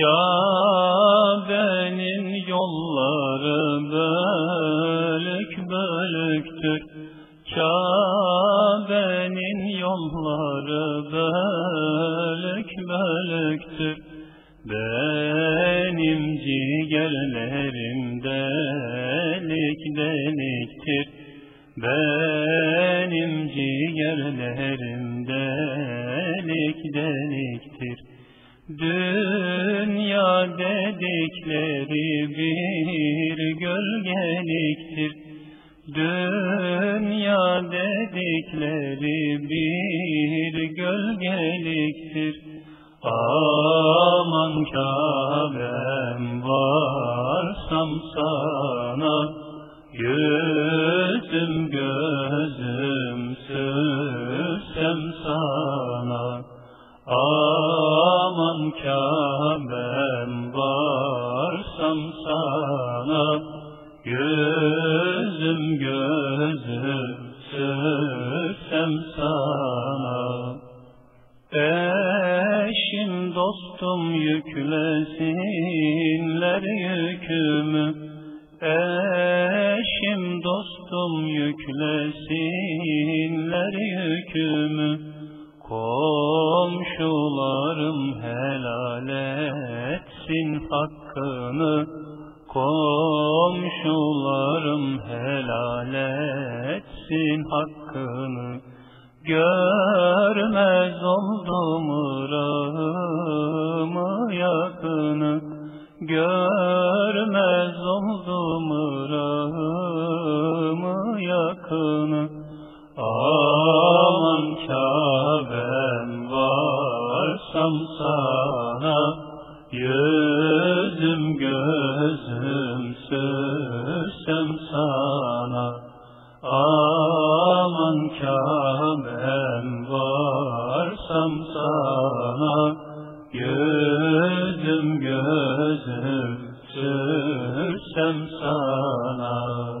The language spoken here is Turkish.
Kabe'nin yolları bölük bölüktür. Kabe'nin yolları bölük bölüktür. Benim ciğerlerim delik deliktir. Benim ciğerlerim delik deliktir. Dünya dedikleri bir gölgeliktir. Dünya dedikleri bir gölgeliktir. Aman Kabe'm varsam sana Gözüm gözüm sözsem sana Aman Kabe'm varsam sana Gözüm gözüm sözsem sana. Eşim dostum yüklesinler yükümü. Eşim dostum yüklesinler yükümü Komşularım helal etsin hakkını. Komşularım helal etsin hakkını. Görmez oldum ırağımı yakını. Görmez Sorsam sana yüzüm gözüm sürsem sana. Aman kâmem varsam sana yüzüm gözüm sürsem sana.